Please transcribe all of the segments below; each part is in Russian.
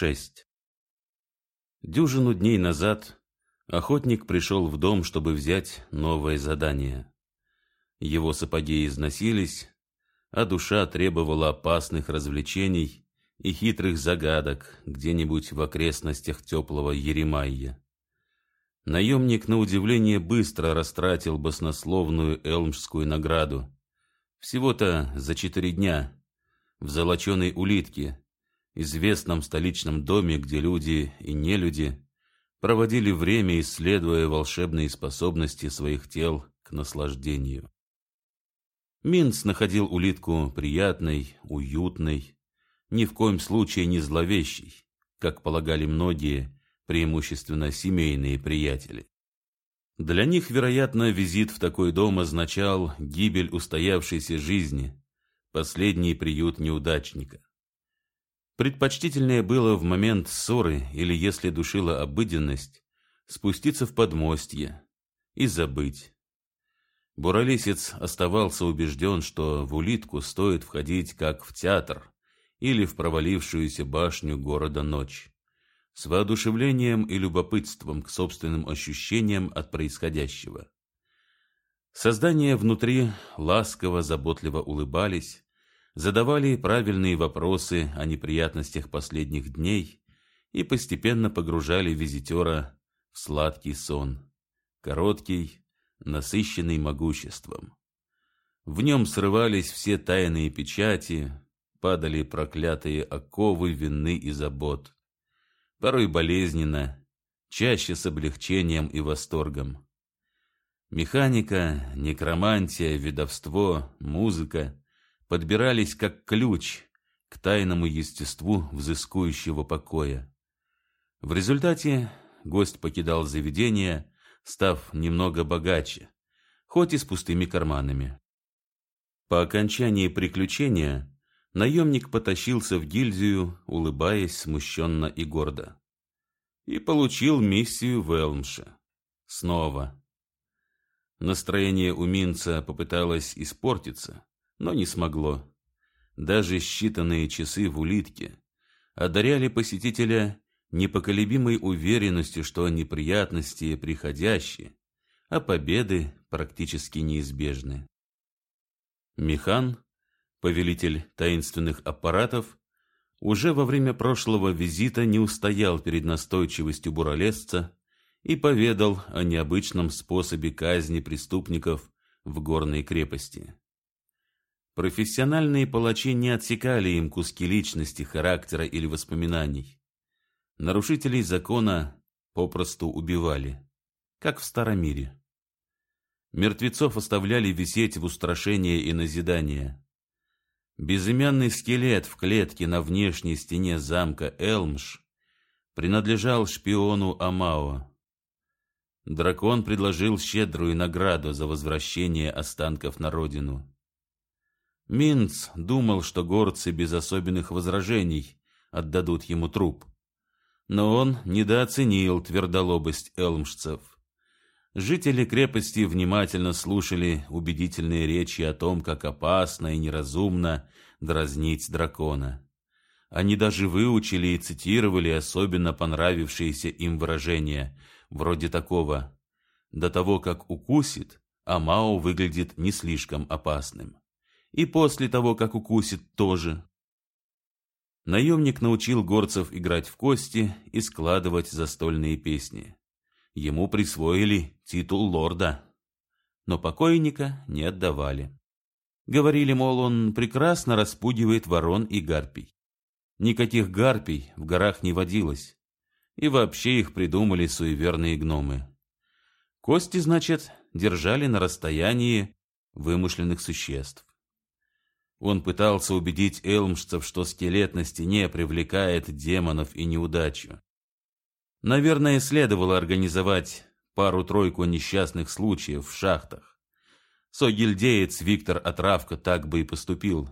6. Дюжину дней назад охотник пришел в дом, чтобы взять новое задание. Его сапоги износились, а душа требовала опасных развлечений и хитрых загадок где-нибудь в окрестностях теплого Еремайя. Наемник, на удивление, быстро растратил баснословную элмшскую награду. Всего-то за четыре дня в золоченой улитке, известном столичном доме, где люди и нелюди проводили время, исследуя волшебные способности своих тел к наслаждению. Минц находил улитку приятной, уютной, ни в коем случае не зловещей, как полагали многие, преимущественно семейные приятели. Для них, вероятно, визит в такой дом означал гибель устоявшейся жизни, последний приют неудачника. Предпочтительнее было в момент ссоры или если душила обыденность, спуститься в подмостье и забыть. Буралесец оставался убежден, что в улитку стоит входить как в театр или в провалившуюся башню города ночь, с воодушевлением и любопытством к собственным ощущениям от происходящего. Создания внутри ласково, заботливо улыбались, задавали правильные вопросы о неприятностях последних дней и постепенно погружали визитера в сладкий сон, короткий, насыщенный могуществом. В нем срывались все тайные печати, падали проклятые оковы вины и забот, порой болезненно, чаще с облегчением и восторгом. Механика, некромантия, ведовство, музыка подбирались как ключ к тайному естеству взыскующего покоя. В результате гость покидал заведение, став немного богаче, хоть и с пустыми карманами. По окончании приключения наемник потащился в гильдию, улыбаясь смущенно и гордо. И получил миссию в Элмше. Снова. Настроение у Минца попыталось испортиться, но не смогло. Даже считанные часы в улитке одаряли посетителя непоколебимой уверенностью, что неприятности приходящие, а победы практически неизбежны. Механ, повелитель таинственных аппаратов, уже во время прошлого визита не устоял перед настойчивостью буралесца и поведал о необычном способе казни преступников в горной крепости. Профессиональные палачи не отсекали им куски личности, характера или воспоминаний. Нарушителей закона попросту убивали, как в Старом мире. Мертвецов оставляли висеть в устрашение и назидание. Безымянный скелет в клетке на внешней стене замка Элмш принадлежал шпиону Амао. Дракон предложил щедрую награду за возвращение останков на родину. Минц думал, что горцы без особенных возражений отдадут ему труп. Но он недооценил твердолобость элмшцев. Жители крепости внимательно слушали убедительные речи о том, как опасно и неразумно дразнить дракона. Они даже выучили и цитировали особенно понравившиеся им выражения – вроде такого «До того, как укусит, Амао выглядит не слишком опасным. И после того, как укусит, тоже». Наемник научил горцев играть в кости и складывать застольные песни. Ему присвоили титул лорда, но покойника не отдавали. Говорили, мол, он прекрасно распугивает ворон и гарпий. Никаких гарпий в горах не водилось, и вообще их придумали суеверные гномы. Кости, значит, держали на расстоянии вымышленных существ. Он пытался убедить элмшцев, что скелет на стене привлекает демонов и неудачу. Наверное, следовало организовать пару-тройку несчастных случаев в шахтах. Согильдеец Виктор Отравка так бы и поступил.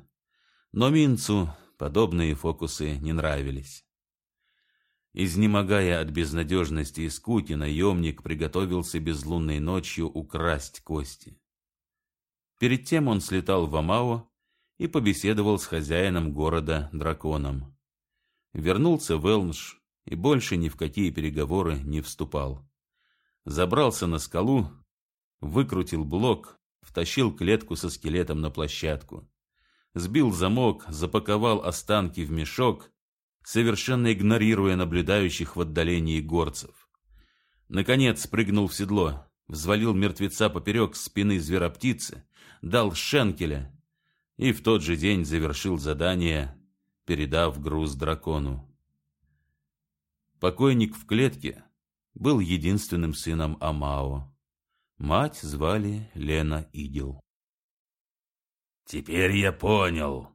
Но Минцу подобные фокусы не нравились. Изнемогая от безнадежности и скуки, наемник приготовился безлунной ночью украсть кости. Перед тем он слетал в Амао и побеседовал с хозяином города драконом. вернулся в Элмш и больше ни в какие переговоры не вступал. Забрался на скалу, выкрутил блок, втащил клетку со скелетом на площадку. Сбил замок, запаковал останки в мешок, совершенно игнорируя наблюдающих в отдалении горцев. Наконец спрыгнул в седло, взвалил мертвеца поперек спины звероптицы, дал шенкеля и в тот же день завершил задание, передав груз дракону. Покойник в клетке был единственным сыном Амао. Мать звали Лена Идил. «Теперь я понял»,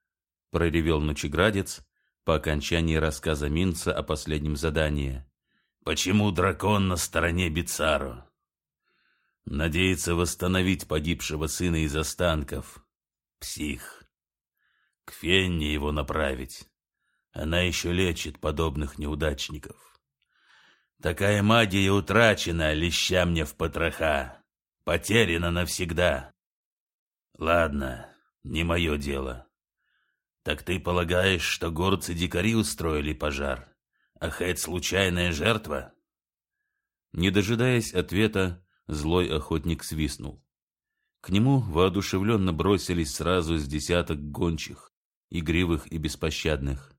— проревел ночеградец по окончании рассказа Минца о последнем задании. «Почему дракон на стороне Бицару? Надеется восстановить погибшего сына из останков. Псих. К Фенне его направить. Она еще лечит подобных неудачников. Такая магия утрачена, леща мне в потроха. Потеряна навсегда. Ладно, не мое дело. Так ты полагаешь, что горцы-дикари устроили пожар, а Хэт случайная жертва? Не дожидаясь ответа, злой охотник свистнул. К нему воодушевленно бросились сразу с десяток гончих, игривых и беспощадных.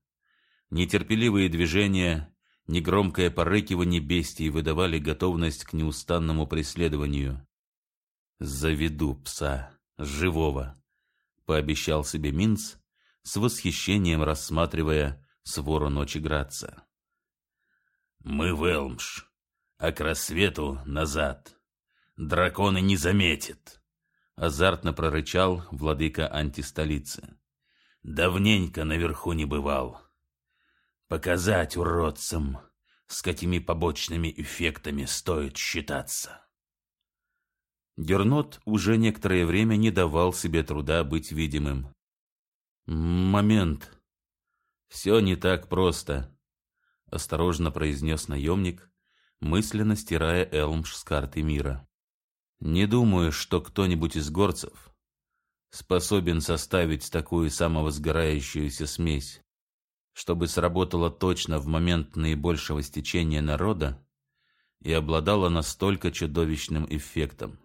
Нетерпеливые движения, негромкое порыкивание бестий выдавали готовность к неустанному преследованию. «Заведу пса, живого», — пообещал себе Минц, с восхищением рассматривая свору ночи Граца. «Мы в Элмш, а к рассвету назад. Драконы не заметят», — азартно прорычал владыка антистолицы. «Давненько наверху не бывал» показать уродцам, с какими побочными эффектами стоит считаться. Дернот уже некоторое время не давал себе труда быть видимым. «Момент. Все не так просто», — осторожно произнес наемник, мысленно стирая Элмш с карты мира. «Не думаю, что кто-нибудь из горцев способен составить такую самовозгорающуюся смесь чтобы сработало точно в момент наибольшего стечения народа и обладало настолько чудовищным эффектом.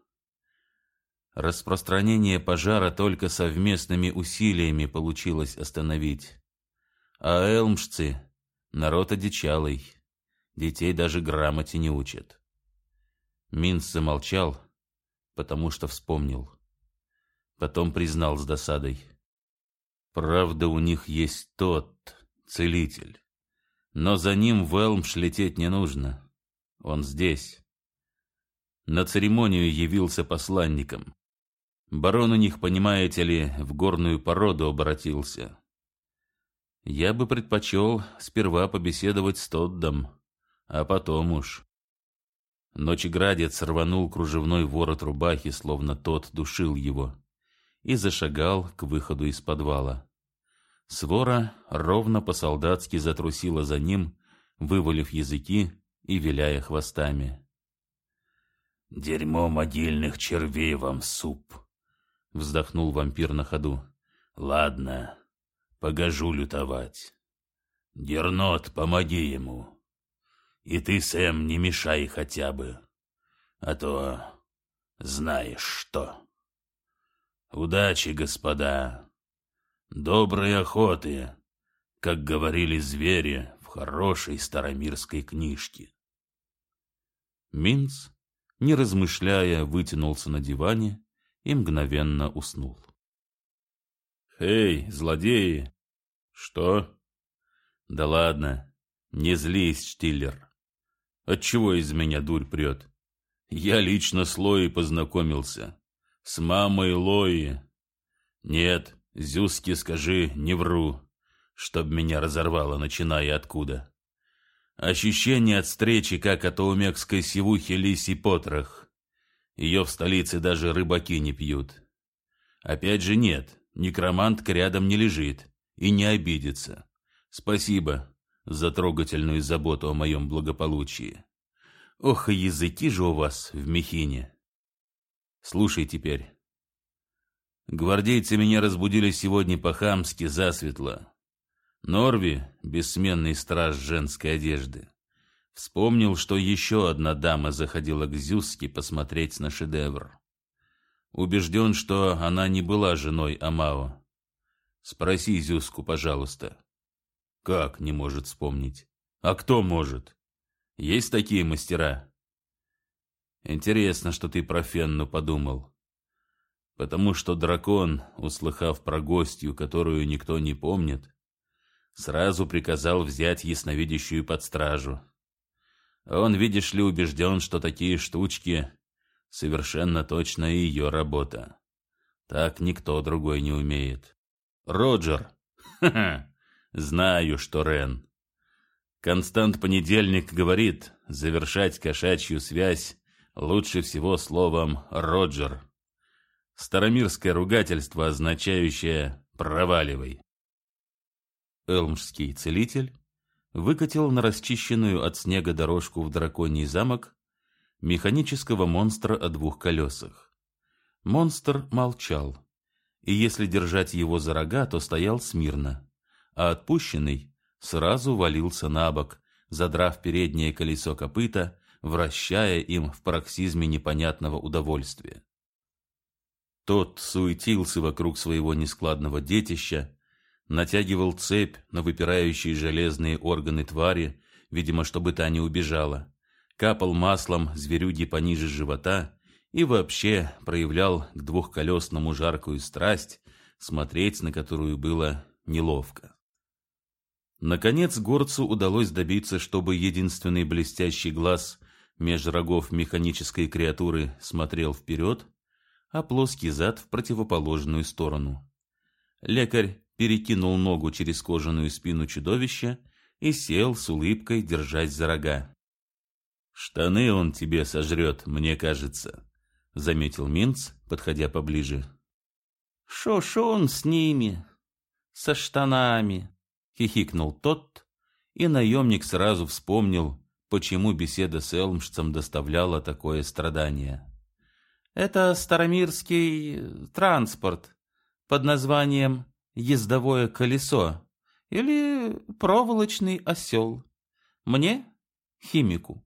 Распространение пожара только совместными усилиями получилось остановить. А элмшцы — народ одичалый, детей даже грамоте не учат. Минц замолчал, потому что вспомнил. Потом признал с досадой. Правда, у них есть тот, целитель. Но за ним в Элмш лететь не нужно. Он здесь. На церемонию явился посланником. Барон у них, понимаете ли, в горную породу обратился. Я бы предпочел сперва побеседовать с Тоддом, а потом уж. Ночеградец рванул кружевной ворот рубахи, словно тот душил его, и зашагал к выходу из подвала. Свора ровно по-солдатски затрусила за ним, вывалив языки и виляя хвостами. «Дерьмо могильных червей вам суп!» — вздохнул вампир на ходу. «Ладно, погожу лютовать. Дернот, помоги ему. И ты, Сэм, не мешай хотя бы, а то знаешь что. Удачи, господа!» Доброй охоты, как говорили звери в хорошей старомирской книжке. Минц, не размышляя, вытянулся на диване и мгновенно уснул. «Эй, злодеи!» «Что?» «Да ладно, не злись, Штиллер. Отчего из меня дурь прет? Я лично с Лоей познакомился. С мамой Лои. Нет, Зюске скажи, не вру, чтоб меня разорвало, начиная откуда. Ощущение от встречи, как от аумекской сивухи Лиси Потрох. Ее в столице даже рыбаки не пьют. Опять же нет, некромантка рядом не лежит и не обидится. Спасибо за трогательную заботу о моем благополучии. Ох, языки же у вас в Мехине. Слушай теперь. Гвардейцы меня разбудили сегодня по-хамски засветло. Норви, бессменный страж женской одежды, вспомнил, что еще одна дама заходила к Зюске посмотреть на шедевр. Убежден, что она не была женой Амао. Спроси Зюску, пожалуйста. Как не может вспомнить? А кто может? Есть такие мастера? Интересно, что ты про Фенну подумал. Потому что дракон, услыхав про гостью, которую никто не помнит, сразу приказал взять ясновидящую под стражу. Он, видишь ли, убежден, что такие штучки совершенно точно ее работа. Так никто другой не умеет. Роджер. Ха-ха. Знаю, что Рен. Констант Понедельник говорит, завершать кошачью связь лучше всего словом «Роджер». Старомирское ругательство, означающее «проваливай». Элмшский целитель выкатил на расчищенную от снега дорожку в драконий замок механического монстра о двух колесах. Монстр молчал, и если держать его за рога, то стоял смирно, а отпущенный сразу валился на бок, задрав переднее колесо копыта, вращая им в пароксизме непонятного удовольствия. Тот суетился вокруг своего нескладного детища, натягивал цепь на выпирающие железные органы твари, видимо, чтобы та не убежала, капал маслом зверюги пониже живота и вообще проявлял к двухколесному жаркую страсть, смотреть на которую было неловко. Наконец горцу удалось добиться, чтобы единственный блестящий глаз меж рогов механической креатуры смотрел вперед, а плоский зад в противоположную сторону. Лекарь перекинул ногу через кожаную спину чудовища и сел с улыбкой, держась за рога. «Штаны он тебе сожрет, мне кажется», — заметил Минц, подходя поближе. «Шо-шо он с ними, со штанами», — хихикнул тот, и наемник сразу вспомнил, почему беседа с Элмшцем доставляла такое страдание. «Это старомирский транспорт под названием ездовое колесо или проволочный осел. Мне, химику,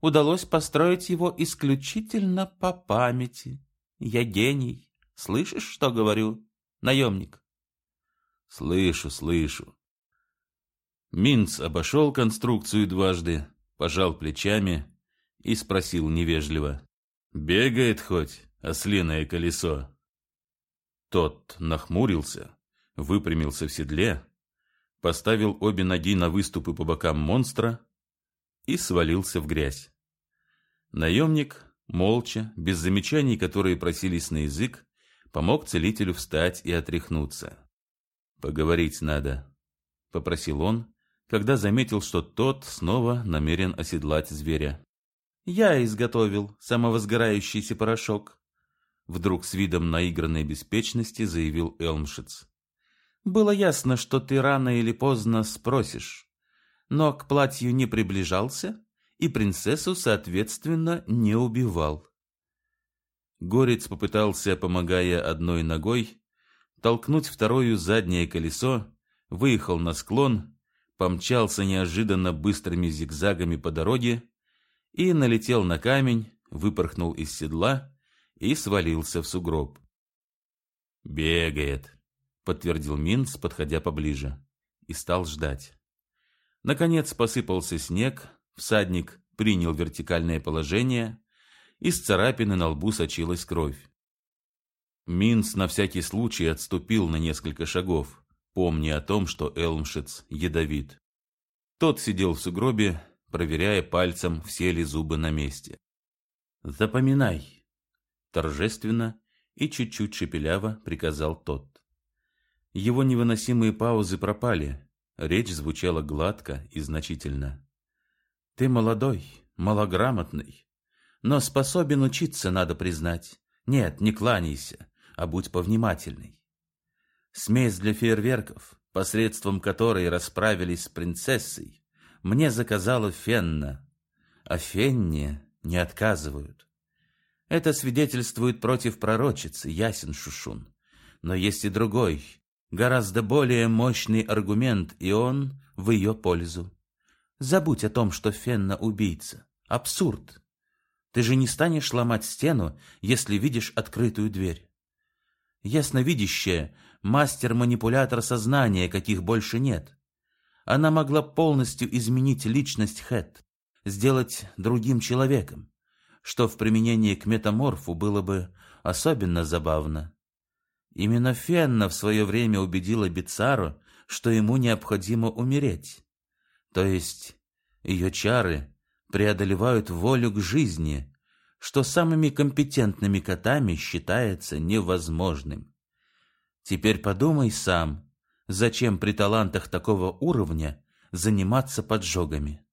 удалось построить его исключительно по памяти. Я гений. Слышишь, что говорю, наемник? Слышу, слышу. Минц обошел конструкцию дважды, пожал плечами и спросил невежливо. «Бегает хоть ослиное колесо?» Тот нахмурился, выпрямился в седле, поставил обе ноги на выступы по бокам монстра и свалился в грязь. Наемник, молча, без замечаний, которые просились на язык, помог целителю встать и отряхнуться. «Поговорить надо», — попросил он, когда заметил, что тот снова намерен оседлать зверя. «Я изготовил самовозгорающийся порошок», — вдруг с видом наигранной беспечности заявил Элмшиц. Было ясно, что ты рано или поздно спросишь. Но к платью не приближался и принцессу, соответственно, не убивал. Горец попытался, помогая одной ногой, толкнуть второе заднее колесо, выехал на склон, помчался неожиданно быстрыми зигзагами по дороге и налетел на камень, выпорхнул из седла и свалился в сугроб. «Бегает», подтвердил Минц, подходя поближе, и стал ждать. Наконец посыпался снег, всадник принял вертикальное положение, из царапины на лбу сочилась кровь. Минц на всякий случай отступил на несколько шагов, помня о том, что Элмшиц ядовит. Тот сидел в сугробе, проверяя пальцем, все ли зубы на месте. «Запоминай!» Торжественно и чуть-чуть шепеляво приказал тот. Его невыносимые паузы пропали, речь звучала гладко и значительно. «Ты молодой, малограмотный, но способен учиться, надо признать. Нет, не кланяйся, а будь повнимательный. Смесь для фейерверков, посредством которой расправились с принцессой, мне заказала Фенна, а Фенне не отказывают. Это свидетельствует против пророчицы, ясен Шушун. Но есть и другой, гораздо более мощный аргумент, и он в ее пользу. Забудь о том, что Фенна убийца. Абсурд. Ты же не станешь ломать стену, если видишь открытую дверь. Ясновидящая — мастер-манипулятор сознания, каких больше нет. Она могла полностью изменить личность Хэт, сделать другим человеком, что в применении к метаморфу было бы особенно забавно. Именно Фенна в свое время убедила Бицару, что ему необходимо умереть. То есть ее чары преодолевают волю к жизни, что самыми компетентными котами считается невозможным. Теперь подумай сам, зачем при талантах такого уровня заниматься поджогами?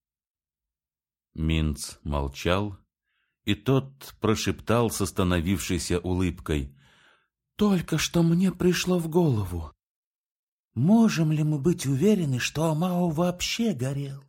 Минц молчал, и тот прошептал с остановившейся улыбкой. «Только что мне пришло в голову. Можем ли мы быть уверены, что Амао вообще горел?